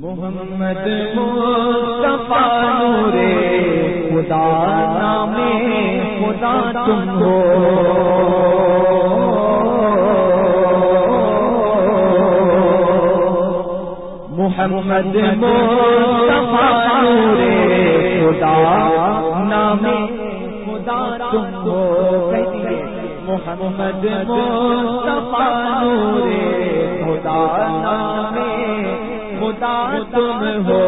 محمد مصطفیٰ نور خدا نام خدا تم ہو۔ محمد مصطفیٰ نور خدا نام خدا تم ہو۔ محمد مصطفیٰ نور خدا نام خدا تم ہو۔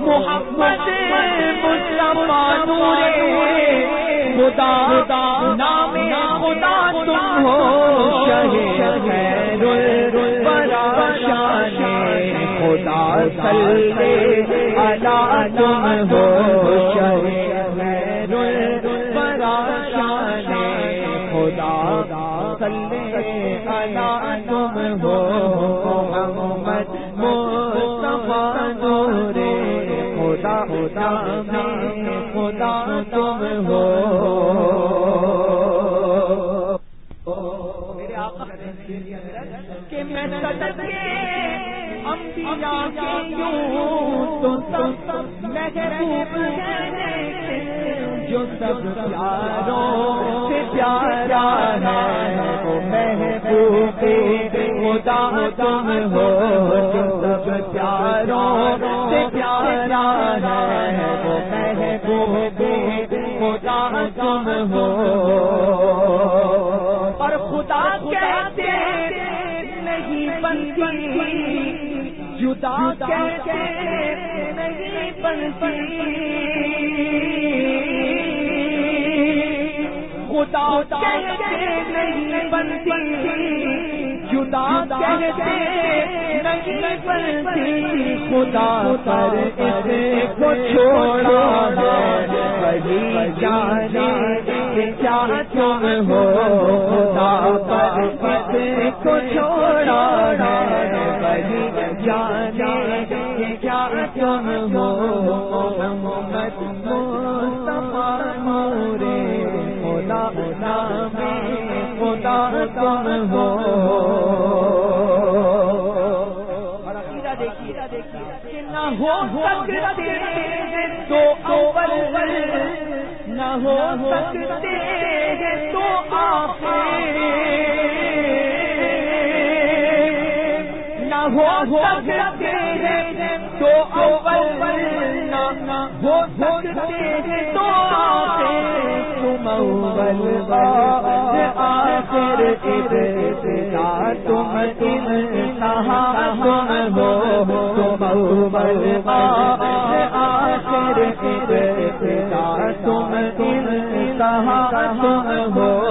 محمد نور خدا نام خدا تم ہو۔ خدا تم ہو تم ہو محمد، مصطفیٰ نور خدا خدا میں خدا تم ہو۔ کہ میں صدق انبیاء کے یوں تو سب محبوب ہے جو سب پیاروں سے پیارا ہے۔ خدا تم ہو جو سب پیاروں سے پیارا ہے، وہ محبوب خدا تم ہو۔ اور خدا کہتے نہیں بنتی، جدا کہتے نہیں بنتی۔ خدا کہتے نہیں بنتی جدا کہتے نہیں بنتی خدا پر اس کو چھوڑا ہے۔ جانے کیا تم ہو خدا پر اس کو چھوڑا ہے۔ جانے کیا تم ہو میں تم ہو؟ نہ ہو سکتے تو اول، نہ ہو سکتے تو آخر۔ نہ ہو سکتے تو اول، نہ ہو سکتے تو آخر۔ تم اول تم ہو؟